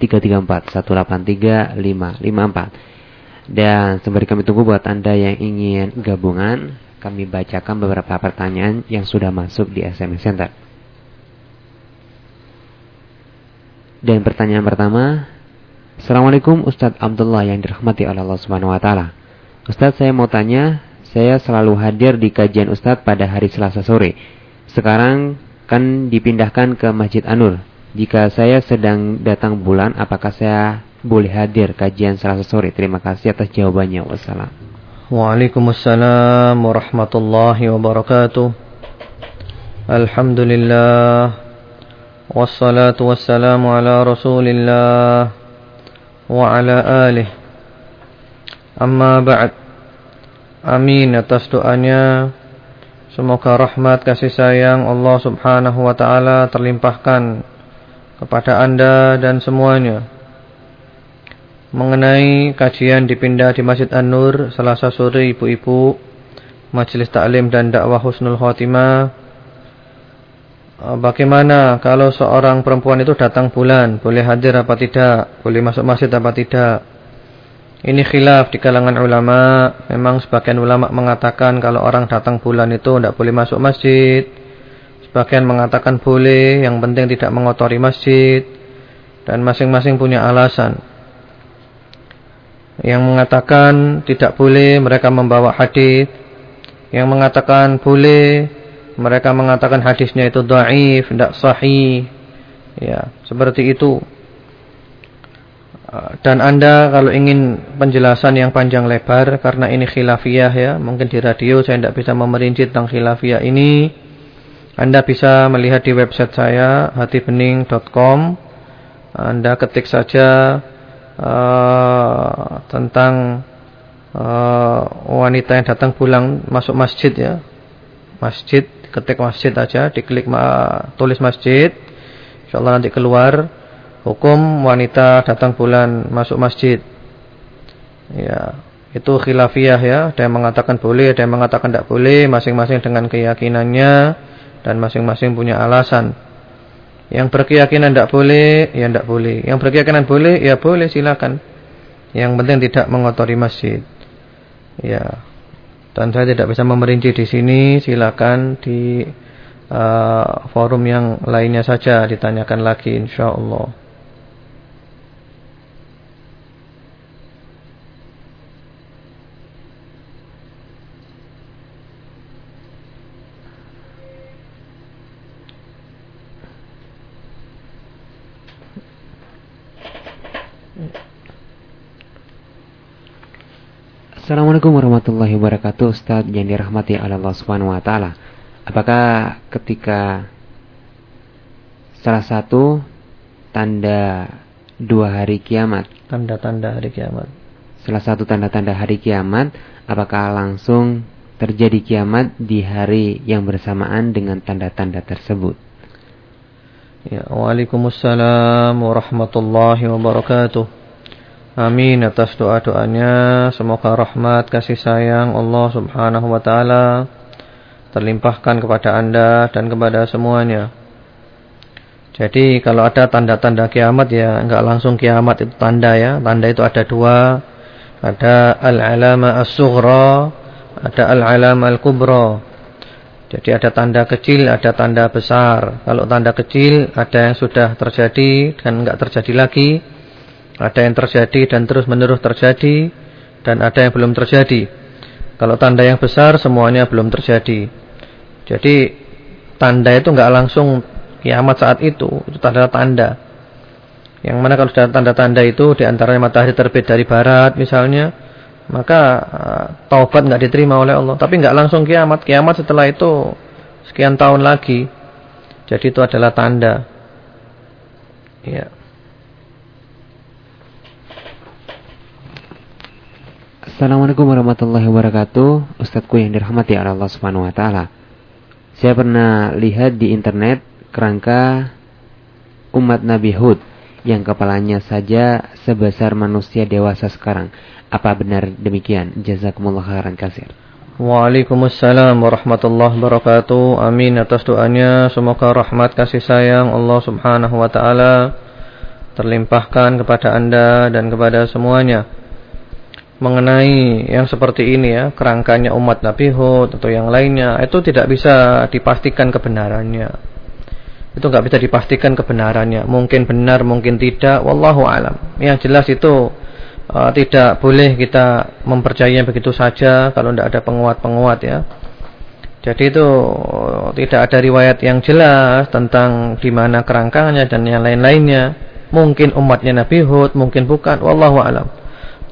334 183 554 Dan sembari kami tunggu buat Anda yang ingin gabungan Kami bacakan beberapa pertanyaan yang sudah masuk di SMS Center Dan pertanyaan pertama, Assalamualaikum Ustadz Abdullah yang dirahmati oleh Allah Subhanahu wa taala. Ustadz saya mau tanya, saya selalu hadir di kajian Ustadz pada hari Selasa sore. Sekarang kan dipindahkan ke Masjid Anur. Jika saya sedang datang bulan, apakah saya boleh hadir kajian Selasa sore? Terima kasih atas jawabannya. Wassalam. Waalaikumsalam warahmatullahi wabarakatuh. Alhamdulillah والصلاة والسلام على رسول الله وعلى آله Amma ba'd Amin atas doanya Semoga rahmat kasih sayang Allah subhanahu wa ta'ala terlimpahkan kepada anda dan semuanya. Mengenai kajian dipindah di Masjid An-Nur selasa sore ibu-ibu, majelis taklim dan dakwah husnul khotimah. Bagaimana kalau seorang perempuan itu datang bulan, boleh hadir apa tidak, boleh masuk masjid apa tidak? Ini khilaf di kalangan ulama. Memang sebagian ulama mengatakan kalau orang datang bulan itu tidak boleh masuk masjid. Sebagian mengatakan boleh, yang penting tidak mengotori masjid. Dan masing-masing punya alasan. Yang mengatakan tidak boleh, mereka membawa hadis. Yang mengatakan boleh, mereka mengatakan hadisnya itu dhaif, tidak sahih. Ya, seperti itu. Ah, dan Anda kalau ingin penjelasan yang panjang lebar karena ini khilafiyah ya, mungkin di radio saya tidak bisa memerinci tentang khilafiyah ini. Anda bisa melihat di website saya hatibening.com. Anda ketik saja uh, tentang uh, wanita yang datang pulang masuk masjid ya. Masjid, ketik masjid aja, diklik ma tulis masjid. Insyaallah nanti keluar Hukum wanita datang bulan masuk masjid. Ya, itu khilafiyah ya. Ada yang mengatakan boleh, ada yang mengatakan tidak boleh, masing-masing dengan keyakinannya dan masing-masing punya alasan. Yang berkeyakinan tidak boleh, ya tidak boleh. Yang berkeyakinan boleh, ya boleh silakan. Yang penting tidak mengotori masjid. Ya. Dan saya tidak bisa memerinci di sini, silakan di uh, forum yang lainnya saja ditanyakan lagi insyaallah. Assalamualaikum warahmatullahi wabarakatuh. Ustaz yang dirahmati Allah subhanahu wa ta'ala. Apakah ketika Salah satu Tanda Dua hari kiamat Tanda-tanda hari kiamat. Salah satu tanda-tanda hari kiamat Apakah langsung terjadi kiamat Di hari yang bersamaan Dengan tanda-tanda tersebut? Ya, Waalaikumsalam warahmatullahi wabarakatuh Amin atas doa-doanya. Semoga rahmat kasih sayang Allah Subhanahu wa taala terlimpahkan kepada Anda dan kepada semuanya. Jadi kalau ada tanda-tanda kiamat ya enggak langsung kiamat itu tanda ya. Tanda itu ada dua. Ada al-alama as-sughra, ada al-alama al-kubra. Jadi ada tanda kecil, ada tanda besar. Kalau tanda kecil ada yang sudah terjadi dan enggak terjadi lagi. Ada yang terjadi dan terus menerus terjadi dan ada yang belum terjadi. Kalau tanda yang besar semuanya belum terjadi. Jadi tanda itu enggak langsung kiamat saat itu, itu tanda-tanda. Yang mana kalau sudah tanda-tanda itu di antaranya matahari terbit dari barat misalnya, maka uh, taubat enggak diterima oleh Allah. Tapi enggak langsung kiamat. Kiamat setelah itu sekian tahun lagi. Jadi itu adalah tanda. Ya. Assalamualaikum warahmatullahi wabarakatuh. Ustadzku yang dirahmati Allah subhanahu wa ta'ala. Saya pernah lihat di internet Kerangka umat Nabi Hud Yang kepalanya saja sebesar manusia dewasa sekarang. Apa benar demikian? Jazakumullah khairan kasir. Waalaikumsalam warahmatullahi wabarakatuh. Amin atas doanya. Semoga rahmat kasih sayang Allah subhanahu wa ta'ala Terlimpahkan kepada anda dan kepada semuanya mengenai yang seperti ini ya, kerangkanya umat Nabi Hud atau yang lainnya, itu tidak bisa dipastikan kebenarannya. Itu nggak bisa dipastikan kebenarannya. Mungkin benar, mungkin tidak. Wallahu alam. Yang jelas itu uh, tidak boleh kita mempercayai begitu saja kalau tidak ada penguat-penguat ya. Jadi itu uh, tidak ada riwayat yang jelas tentang di mana kerangkanya dan yang lain-lainnya. Mungkin umatnya Nabi Hud, mungkin bukan. Wallahu alam.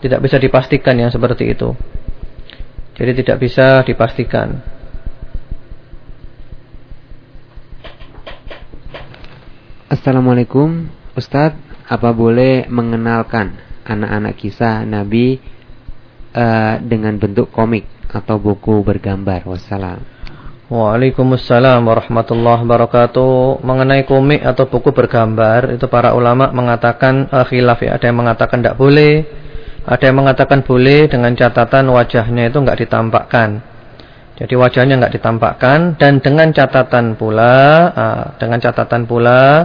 Tidak bisa dipastikan yang seperti itu. Jadi tidak bisa dipastikan. Assalamualaikum Ustadz, apa boleh mengenalkan anak-anak kisah Nabi uh, dengan bentuk komik atau buku bergambar? Wassalam. Waalaikumsalam warahmatullahi wabarakatuh. Mengenai komik atau buku bergambar, itu para ulama mengatakan uh, khilaf ya. Ada yang mengatakan tidak boleh, ada yang mengatakan boleh dengan catatan wajahnya itu enggak ditampakkan. Jadi wajahnya enggak ditampakkan dan dengan catatan pula, uh, dengan catatan pula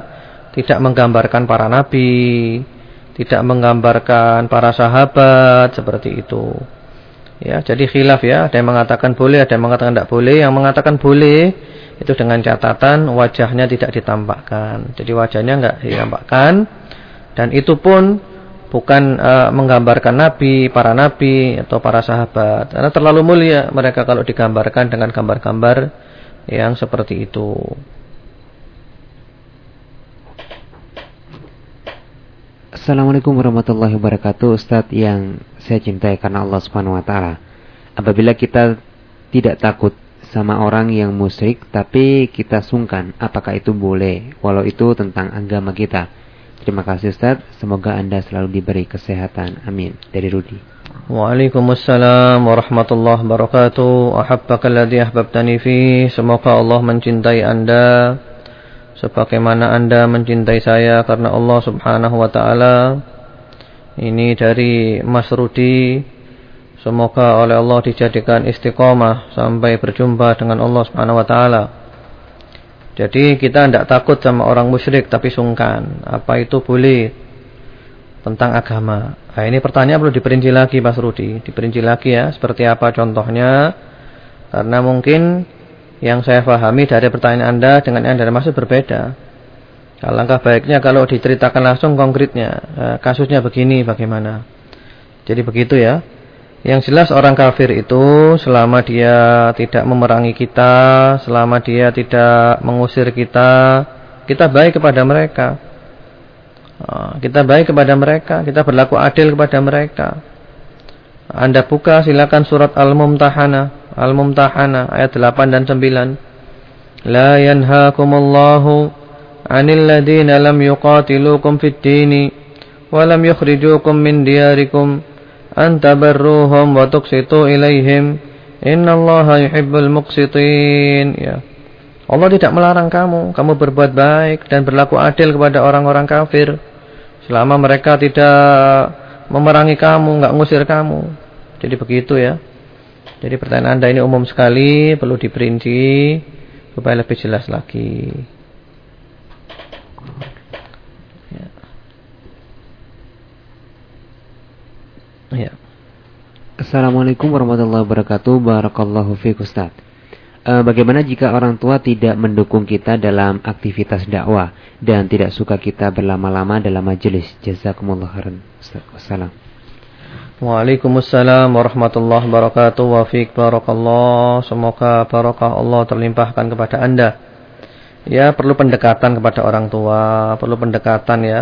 tidak menggambarkan para nabi, tidak menggambarkan para sahabat seperti itu. Ya, jadi khilaf ya, ada yang mengatakan boleh, ada yang mengatakan tidak boleh. Yang mengatakan boleh itu dengan catatan wajahnya tidak ditampakkan. Jadi wajahnya enggak ditampakkan dan itu pun bukan uh, menggambarkan nabi, para nabi atau para sahabat. Karena terlalu mulia mereka kalau digambarkan dengan gambar-gambar yang seperti itu. Assalamualaikum warahmatullahi wabarakatuh Ustadz yang saya cintai karena Allah subhanahu wa ta'ala Apabila kita tidak takut sama orang yang musyrik Tapi kita sungkan apakah itu boleh Walau itu tentang agama kita Terima kasih Ustadz Semoga Anda selalu diberi kesehatan Amin Dari Rudi Waalaikumsalam warahmatullahi wabarakatuh Ahabbaka alladhi ahbabtani fi Semoga Allah mencintai Anda sebagaimana Anda mencintai saya karena Allah Subhanahu wa taala. Ini dari Mas Rudi. Semoga oleh Allah dijadikan istiqomah sampai berjumpa dengan Allah Subhanahu wa taala. Jadi kita tidak takut sama orang musyrik tapi sungkan. Apa itu boleh tentang agama? Nah, ini pertanyaan perlu diperinci lagi Mas Rudi. Diperinci lagi ya, seperti apa contohnya? Karena mungkin yang saya pahami dari pertanyaan Anda dengan yang Anda maksud berbeda. Alangkah baiknya kalau diceritakan langsung konkretnya. Eh, kasusnya begini bagaimana. Jadi begitu ya. Yang jelas orang kafir itu selama dia tidak memerangi kita, selama dia tidak mengusir kita, kita baik kepada mereka. Ah, kita baik kepada mereka, kita berlaku adil kepada mereka. Anda buka silakan surat Al-Mumtahanah Al-Mumtahana ayat 8 dan 9. La yanhaakumullahu 'anil ladina lam yuqatilukum fid dini wa lam yukhrijukum min diyarikum an tabarruhum wa tuqsitu ilaihim. Innallaha yuhibbul muqsitin. Ya. Allah tidak melarang kamu, kamu berbuat baik dan berlaku adil kepada orang-orang kafir selama mereka tidak memerangi kamu, enggak ngusir kamu. Jadi begitu ya. Jadi pertanyaan Anda ini umum sekali, perlu diperinci supaya lebih jelas lagi. Ya. Assalamualaikum warahmatullahi wabarakatuh. Barakallahu fiik Ustaz. E, bagaimana jika orang tua tidak mendukung kita dalam aktivitas dakwah dan tidak suka kita berlama-lama dalam majelis? Jazakumullah khairan. Wassalamualaikum. Waalaikumsalam warahmatullahi wabarakatuh wa fiik barakallah semoga barakah Allah terlimpahkan kepada Anda ya perlu pendekatan kepada orang tua perlu pendekatan ya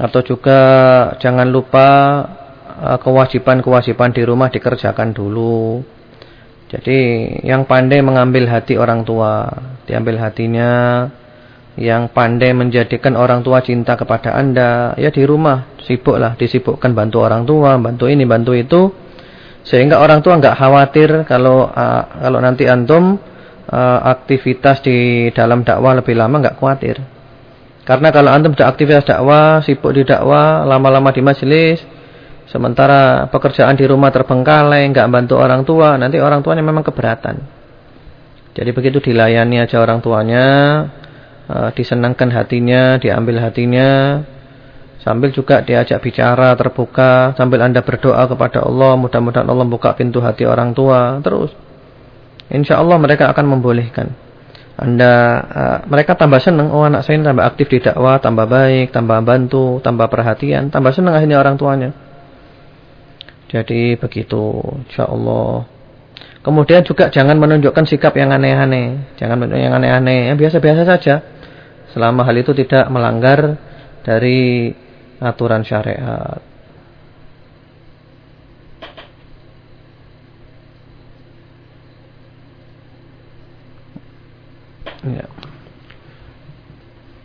atau juga jangan lupa kewajiban-kewajiban di rumah dikerjakan dulu. Jadi yang pandai mengambil hati orang tua diambil hatinya. Yang pandai menjadikan orang tua cinta kepada anda ya di rumah sibuklah disibukkan bantu orang tua bantu ini bantu itu. Sehingga orang tua nggak khawatir kalau uh, kalau nanti antum uh, aktivitas di dalam dakwah lebih lama nggak khawatir. Karena kalau antum sudah aktivitas dakwah sibuk di dakwah lama-lama di majelis sementara pekerjaan di rumah terbengkalai nggak bantu orang tua nanti orang tuanya memang keberatan jadi begitu dilayani aja orang tuanya uh, disenangkan hatinya, diambil hatinya, sambil juga diajak bicara terbuka, sambil Anda berdoa kepada Allah, mudah-mudahan Allah buka pintu hati orang tua, terus. Insya Allah mereka akan membolehkan. Anda, uh, mereka tambah senang, oh anak saya tambah aktif di dakwah, tambah baik, tambah bantu, tambah perhatian, tambah senang akhirnya orang tuanya. Jadi begitu, insya Allah. Kemudian juga jangan menunjukkan sikap yang aneh-aneh, jangan menunjukkan yang aneh-aneh, yang biasa-biasa saja selama hal itu tidak melanggar dari aturan syariat. Ya.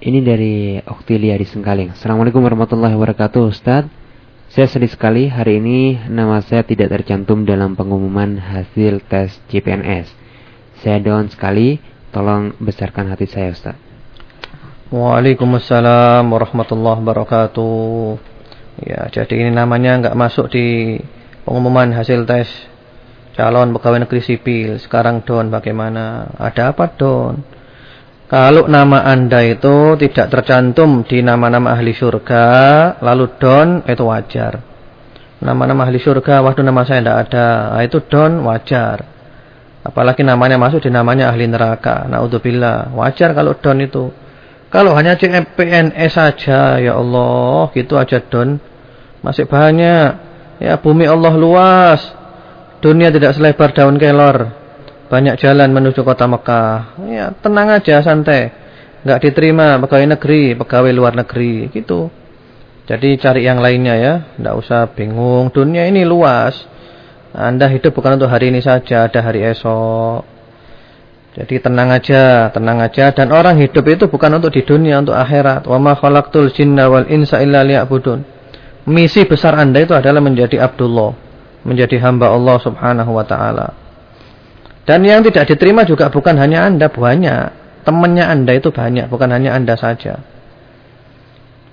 Ini dari Oktilia di Sengkaling. Assalamualaikum warahmatullahi wabarakatuh, Ustaz. Saya sedih sekali hari ini nama saya tidak tercantum dalam pengumuman hasil tes CPNS. Saya down sekali, tolong besarkan hati saya Ustaz. Waalaikumsalam warahmatullahi wabarakatuh. Ya, jadi ini namanya nggak masuk di pengumuman hasil tes calon pegawai negeri sipil. Sekarang don bagaimana? Ada apa don? Kalau nama anda itu tidak tercantum di nama-nama ahli surga, lalu don itu wajar. Nama-nama ahli surga, waktu nama saya tidak ada, nah, itu don wajar. Apalagi namanya masuk di namanya ahli neraka. Naudzubillah. Wajar kalau don itu. Kalau hanya CPNS saja, ya Allah, gitu aja don. Masih banyak. Ya bumi Allah luas. Dunia tidak selebar daun kelor. Banyak jalan menuju kota Mekah. Ya tenang aja, santai. Enggak diterima pegawai negeri, pegawai luar negeri, gitu. Jadi cari yang lainnya ya. Enggak usah bingung. Dunia ini luas. Anda hidup bukan untuk hari ini saja, ada hari esok. Jadi tenang aja, tenang aja dan orang hidup itu bukan untuk di dunia, untuk akhirat. Wa ma khalaqtul jinna wal insa illa liya'budun. Misi besar Anda itu adalah menjadi Abdullah, menjadi hamba Allah Subhanahu wa taala. Dan yang tidak diterima juga bukan hanya Anda, banyak. Temannya Anda itu banyak, bukan hanya Anda saja.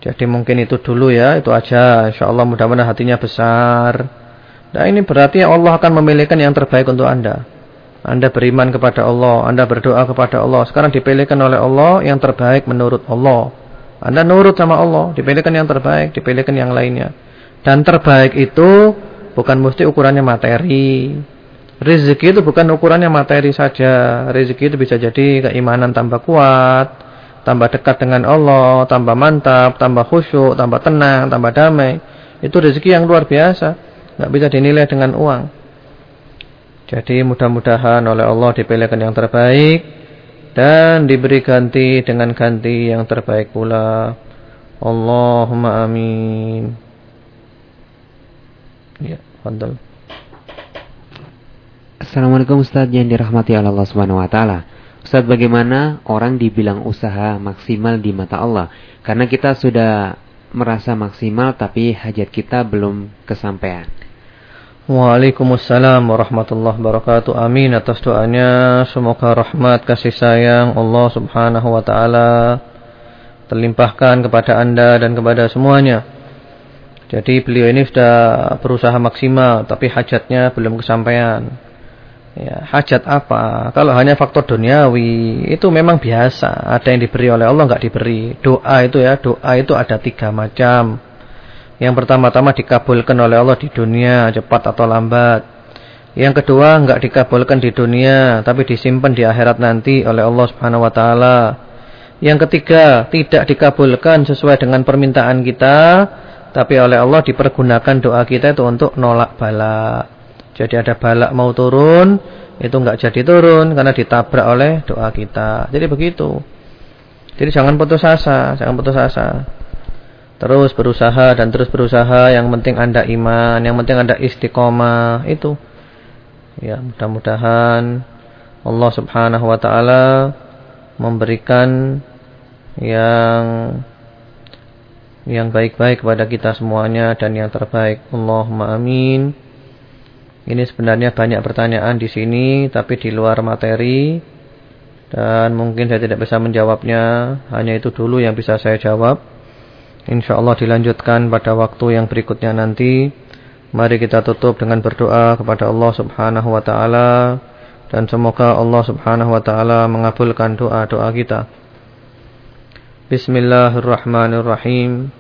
Jadi mungkin itu dulu ya, itu aja. Insyaallah mudah-mudahan hatinya besar. Nah ini berarti Allah akan memilihkan yang terbaik untuk Anda. Anda beriman kepada Allah, Anda berdoa kepada Allah. Sekarang dipilihkan oleh Allah yang terbaik menurut Allah. Anda nurut sama Allah, dipilihkan yang terbaik, dipilihkan yang lainnya. Dan terbaik itu bukan mesti ukurannya materi. Rezeki itu bukan ukurannya materi saja. Rezeki itu bisa jadi keimanan tambah kuat, tambah dekat dengan Allah, tambah mantap, tambah khusyuk, tambah tenang, tambah damai. Itu rezeki yang luar biasa. Tidak bisa dinilai dengan uang. Jadi mudah-mudahan oleh Allah dipilihkan yang terbaik dan diberi ganti dengan ganti yang terbaik pula. Allahumma amin. Ya, fadal. Assalamualaikum Ustaz yang dirahmati Allah Subhanahu wa taala. Ustaz bagaimana orang dibilang usaha maksimal di mata Allah? Karena kita sudah merasa maksimal tapi hajat kita belum kesampaian. Waalaikumsalam warahmatullahi wabarakatuh. Amin atas doanya. Semoga rahmat kasih sayang Allah Subhanahu wa taala terlimpahkan kepada Anda dan kepada semuanya. Jadi beliau ini sudah berusaha maksimal tapi hajatnya belum kesampaian. Ya, hajat apa? Kalau hanya faktor duniawi itu memang biasa. Ada yang diberi oleh Allah enggak diberi. Doa itu ya, doa itu ada tiga macam. Yang pertama-tama dikabulkan oleh Allah di dunia cepat atau lambat. Yang kedua enggak dikabulkan di dunia tapi disimpan di akhirat nanti oleh Allah Subhanahu wa taala. Yang ketiga tidak dikabulkan sesuai dengan permintaan kita tapi oleh Allah dipergunakan doa kita itu untuk nolak bala. Jadi ada bala mau turun itu enggak jadi turun karena ditabrak oleh doa kita. Jadi begitu. Jadi jangan putus asa, jangan putus asa. Terus berusaha dan terus berusaha. Yang penting Anda iman. Yang penting Anda istiqomah. Itu. Ya mudah-mudahan Allah subhanahu wa ta'ala memberikan yang yang baik-baik kepada kita semuanya dan yang terbaik. Allahumma amin. Ini sebenarnya banyak pertanyaan di sini tapi di luar materi dan mungkin saya tidak bisa menjawabnya. Hanya itu dulu yang bisa saya jawab. InsyaAllah dilanjutkan pada waktu yang berikutnya nanti. Mari kita tutup dengan berdoa kepada Allah subhanahu wa ta'ala. Dan semoga Allah subhanahu wa ta'ala mengabulkan doa-doa kita. Bismillahirrahmanirrahim.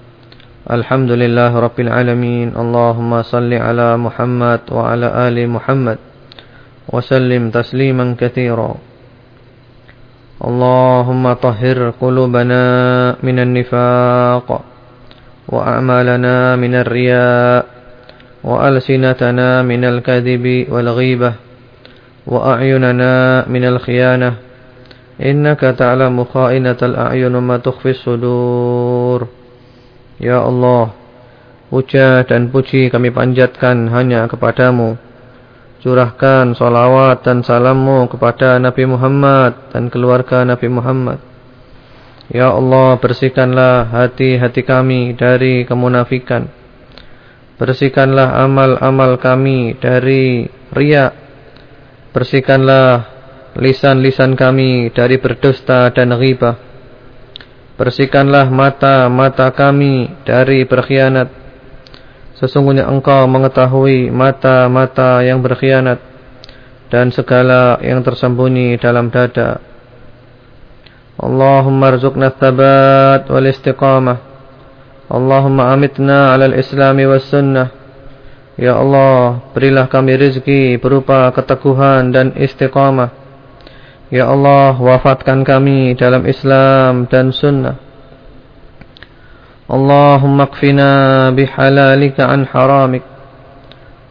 الحمد لله رب العالمين اللهم صل على محمد وعلى آل محمد وسلم تسليما كثيرا اللهم طهر قلوبنا من النفاق وأعمالنا من الرياء وألسنتنا من الكذب والغيبة وأعيننا من الخيانة إنك تعلم خائنة الأعين ما تخفي الصدور Ya Allah Puja dan puji kami panjatkan hanya kepadamu. Curahkan salawat dan salammu kepada Nabi Muhammad dan keluarga Nabi Muhammad. Ya Allah bersihkanlah hati-hati kami dari kemunafikan. Bersihkanlah amal-amal kami dari riak. Bersihkanlah lisan-lisan kami dari berdusta dan ghibah. Bersihkanlah mata-mata kami dari berkhianat. Sesungguhnya engkau mengetahui mata-mata yang berkhianat dan segala yang tersembunyi dalam dada. Allahumma rzuqna thabat wal istiqamah. Allahumma amitna ala al-islami was sunnah. Ya Allah, berilah kami rezeki berupa keteguhan dan istiqamah. Ya Allah, wafatkan kami dalam Islam dan sunnah. Allahumma kfina bihalalika an haramik.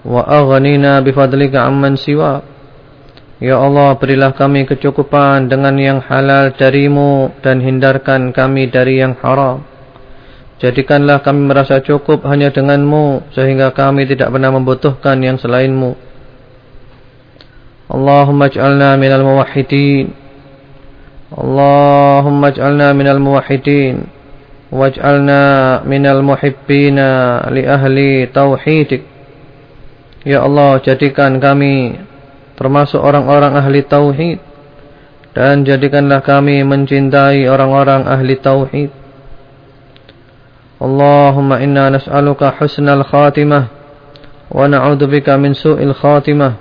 Wa aghnina bifadlika amman siwa. Ya Allah, berilah kami kecukupan dengan yang halal darimu dan hindarkan kami dari yang haram. Jadikanlah kami merasa cukup hanya denganmu sehingga kami tidak pernah membutuhkan yang selainmu. Allahumma ij'alna minal muwahhidin. Allahumma ij'alna minal muwahhidin. Waj'alna minal muhibbina li ahli tauhidik. Ya Allah, jadikan kami termasuk orang-orang ahli tauhid dan jadikanlah kami mencintai orang-orang ahli tauhid. اللهم إنا نسألك حسن الخاتمة ونعوذ بك من سوء الخاتمة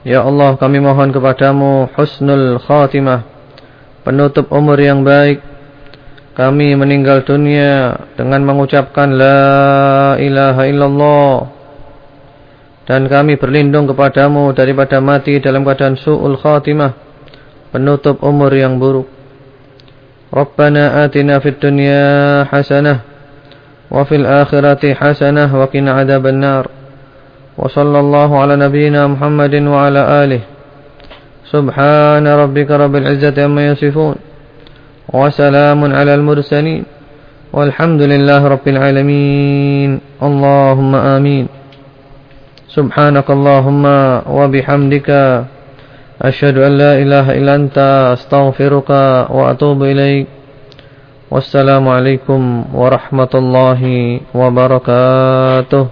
Ya Allah kami mohon kepadamu husnul khatimah Penutup umur yang baik. Kami meninggal dunia dengan mengucapkan La ilaha illallah. Dan kami berlindung kepadamu daripada mati dalam keadaan su'ul khatimah Penutup umur yang buruk. Rabbana atina fid dunya hasanah Wa fil akhirati hasanah Wa kina adaban nar. وصلى الله على نبينا محمد وعلى آله. سبحان ربك رب العزة عما يصفون. وسلام على المرسلين. والحمد لله رب العالمين. اللهم آمين. سبحانك اللهم وبحمدك. أشهد أن لا إله إلا أنت. أستغفرك وأتوب إليك. Wassalamualaikum warahmatullahi wabarakatuh